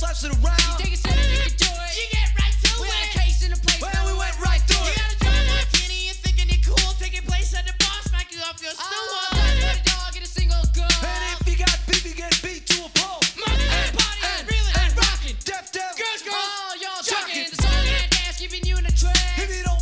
slaps it around. You take a center, you can do it. You get right to we it. We had a case in the place, well, we went right through it. You gotta drive like Kenny and thinking you're cool. Taking place at the bar, smack you off your stool. Oh. Done with a dog and a single girl. And if you got beef, you get beat to a pulp. Mother and, party and, reeling and rocking. Deaf, deaf, girls, girls, all y'all talking. The song and dance, keeping you in the trance. If you don't